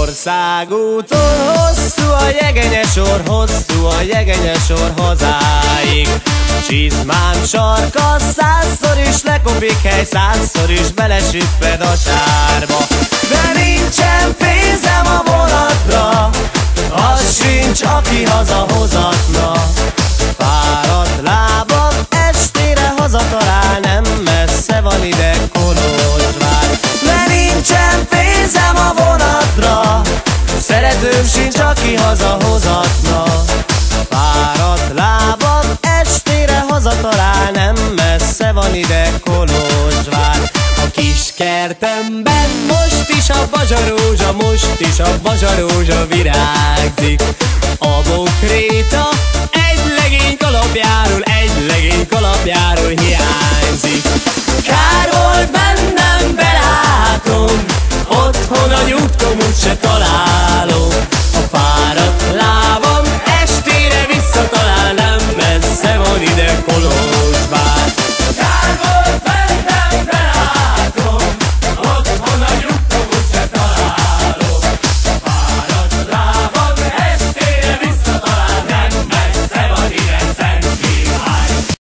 Országúton hosszú a jegenye sor, hosszú a jegenye sor hazáig. Csizmám sarka százszor is lekopik hely, százszor is belesüpped a sárba. De nincsen pénzem a vonatra, az sincs, aki hazahozatna. Fáradt lábam estére hazatalál, nem messze van ide Kolozsvár Nézőm sincs, aki hazahozatna. Fáradt lábam estére hazatalál Nem messze van ide Kolozsvár. A kis kertemben most is a bazsarózsa Most is a bazsarózsa virágzik. A bokréta egy legény kalapjáról Egy legény kalapjáról hiányzik. Kár volt bennem belátom Otthon a nyugtom úgyse talál